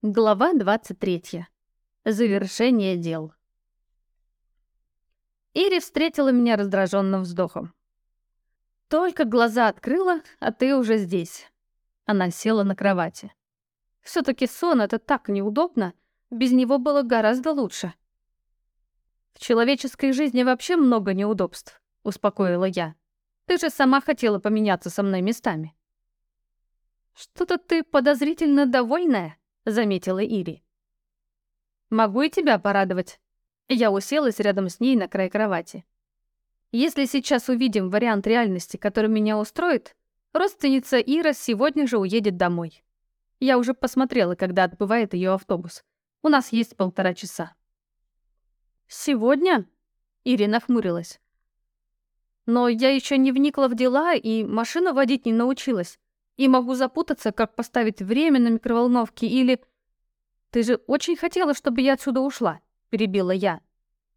Глава 23. Завершение дел. Ири встретила меня раздраженным вздохом. «Только глаза открыла, а ты уже здесь». Она села на кровати. все таки сон — это так неудобно, без него было гораздо лучше». «В человеческой жизни вообще много неудобств», — успокоила я. «Ты же сама хотела поменяться со мной местами». «Что-то ты подозрительно довольная», заметила Ири. «Могу и тебя порадовать». Я уселась рядом с ней на край кровати. «Если сейчас увидим вариант реальности, который меня устроит, родственница Ира сегодня же уедет домой. Я уже посмотрела, когда отбывает ее автобус. У нас есть полтора часа». «Сегодня?» Ирина нахмурилась. «Но я еще не вникла в дела и машину водить не научилась. И могу запутаться, как поставить время на микроволновке или... «Ты же очень хотела, чтобы я отсюда ушла», — перебила я.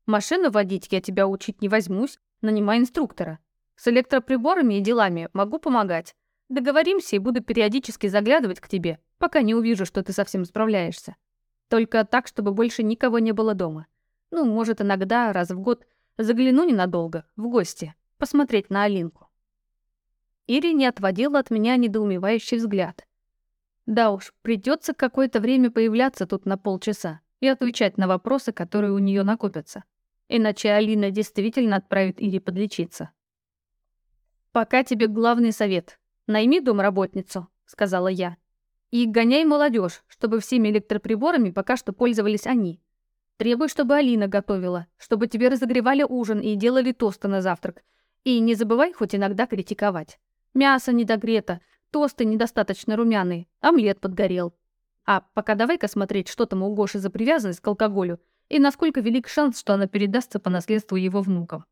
«Машину водить я тебя учить не возьмусь, нанимай инструктора. С электроприборами и делами могу помогать. Договоримся и буду периодически заглядывать к тебе, пока не увижу, что ты совсем справляешься. Только так, чтобы больше никого не было дома. Ну, может, иногда, раз в год, загляну ненадолго, в гости, посмотреть на Алинку». Ири не отводила от меня недоумевающий взгляд. Да уж, придется какое-то время появляться тут на полчаса и отвечать на вопросы, которые у нее накопятся. Иначе Алина действительно отправит Ири подлечиться. «Пока тебе главный совет. Найми домработницу», — сказала я. «И гоняй молодежь, чтобы всеми электроприборами пока что пользовались они. Требуй, чтобы Алина готовила, чтобы тебе разогревали ужин и делали тосты на завтрак. И не забывай хоть иногда критиковать. Мясо недогрето, Тосты недостаточно румяные, омлет подгорел. А пока давай-ка смотреть, что там у Гоши за привязанность к алкоголю и насколько велик шанс, что она передастся по наследству его внукам.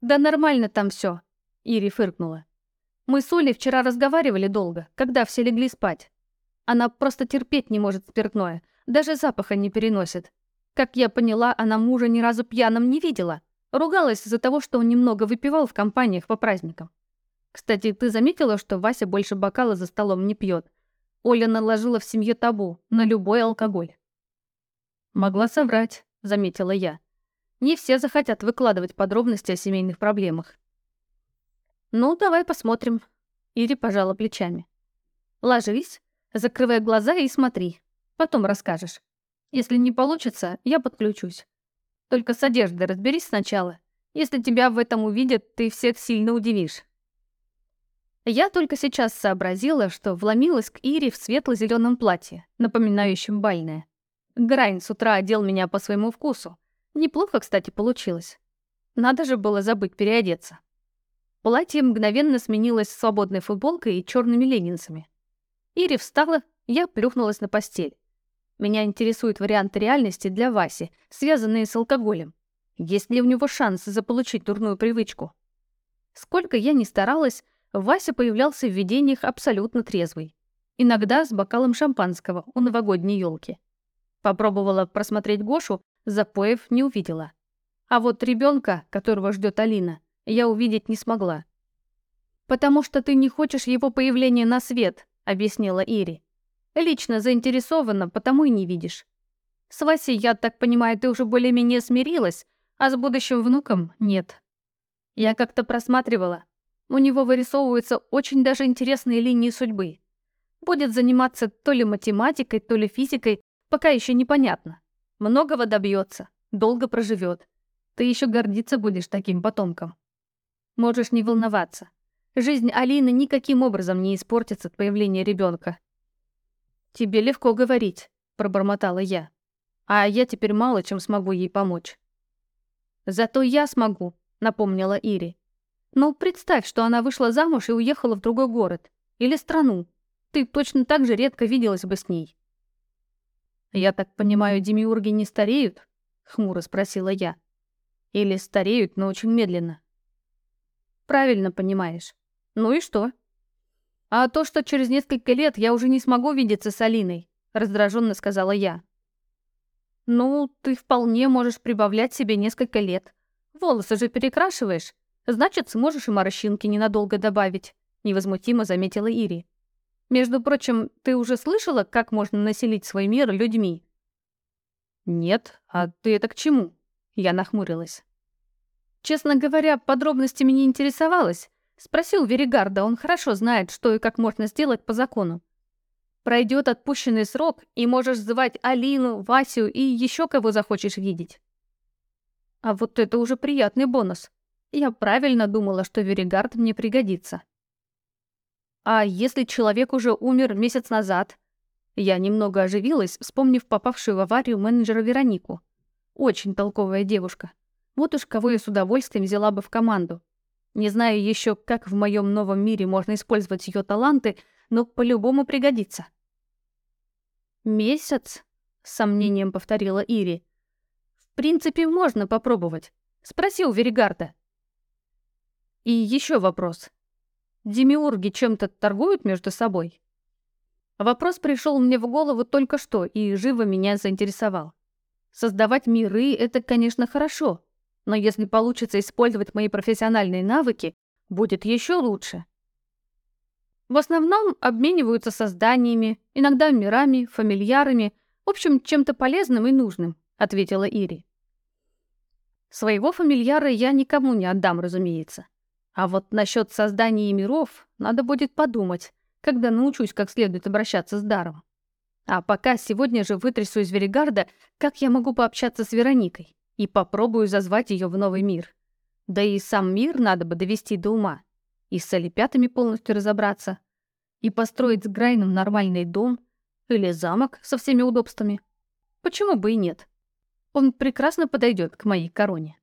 «Да нормально там все, Ири фыркнула. «Мы с Олей вчера разговаривали долго, когда все легли спать. Она просто терпеть не может спиртное, даже запаха не переносит. Как я поняла, она мужа ни разу пьяным не видела. Ругалась из-за того, что он немного выпивал в компаниях по праздникам. Кстати, ты заметила, что Вася больше бокала за столом не пьет? Оля наложила в семье табу на любой алкоголь. Могла соврать, заметила я. Не все захотят выкладывать подробности о семейных проблемах. Ну, давай посмотрим. Ири пожала плечами. Ложись, закрывай глаза и смотри. Потом расскажешь. Если не получится, я подключусь. Только с одеждой разберись сначала. Если тебя в этом увидят, ты всех сильно удивишь. Я только сейчас сообразила, что вломилась к Ире в светло-зеленом платье, напоминающем бальное. Грайн с утра одел меня по своему вкусу. Неплохо, кстати, получилось. Надо же было забыть переодеться. Платье мгновенно сменилось свободной футболкой и черными леггинсами. Ири встала, я плюхнулась на постель. Меня интересуют варианты реальности для Васи, связанные с алкоголем. Есть ли у него шанс заполучить дурную привычку? Сколько я ни старалась, Вася появлялся в видениях абсолютно трезвый. Иногда с бокалом шампанского у новогодней елки. Попробовала просмотреть Гошу, запоев не увидела. А вот ребенка, которого ждет Алина, я увидеть не смогла. «Потому что ты не хочешь его появления на свет», — объяснила Ири. «Лично заинтересована, потому и не видишь. С Васей, я так понимаю, ты уже более-менее смирилась, а с будущим внуком — нет. Я как-то просматривала. У него вырисовываются очень даже интересные линии судьбы. Будет заниматься то ли математикой, то ли физикой, пока еще непонятно. Многого добьется, долго проживет. Ты еще гордиться будешь таким потомком. Можешь не волноваться. Жизнь Алины никаким образом не испортится от появления ребенка. «Тебе легко говорить», — пробормотала я. «А я теперь мало чем смогу ей помочь». «Зато я смогу», — напомнила Ири. Ну, представь, что она вышла замуж и уехала в другой город. Или страну. Ты точно так же редко виделась бы с ней. «Я так понимаю, демиурги не стареют?» — хмуро спросила я. «Или стареют, но очень медленно?» «Правильно понимаешь. Ну и что?» «А то, что через несколько лет я уже не смогу видеться с Алиной», — раздраженно сказала я. «Ну, ты вполне можешь прибавлять себе несколько лет. Волосы же перекрашиваешь, Значит, сможешь и морщинки ненадолго добавить», — невозмутимо заметила Ири. Между прочим, ты уже слышала, как можно населить свой мир людьми? Нет, а ты это к чему? Я нахмурилась. Честно говоря, подробностями не интересовалась. Спросил Веригарда, он хорошо знает, что и как можно сделать по закону. Пройдет отпущенный срок, и можешь звать Алину, Васю и еще кого захочешь видеть. А вот это уже приятный бонус. Я правильно думала, что Веригард мне пригодится. А если человек уже умер месяц назад? Я немного оживилась, вспомнив попавшую в аварию менеджера Веронику. Очень толковая девушка. Вот уж кого я с удовольствием взяла бы в команду. Не знаю еще, как в моем новом мире можно использовать ее таланты, но по-любому пригодится. «Месяц?» — с сомнением повторила Ири. «В принципе, можно попробовать. Спроси у Веригарда». «И еще вопрос. Демиурги чем-то торгуют между собой?» Вопрос пришел мне в голову только что и живо меня заинтересовал. Создавать миры — это, конечно, хорошо, но если получится использовать мои профессиональные навыки, будет еще лучше. В основном обмениваются созданиями, иногда мирами, фамильярами, в общем, чем-то полезным и нужным, ответила Ири. Своего фамильяра я никому не отдам, разумеется. А вот насчет создания миров надо будет подумать, когда научусь как следует обращаться с даром. А пока сегодня же вытрясу из Веригарда, как я могу пообщаться с Вероникой, и попробую зазвать ее в новый мир. Да и сам мир надо бы довести до ума и с олепятами полностью разобраться, и построить с Грайном нормальный дом или замок со всеми удобствами. Почему бы и нет? Он прекрасно подойдет к моей короне.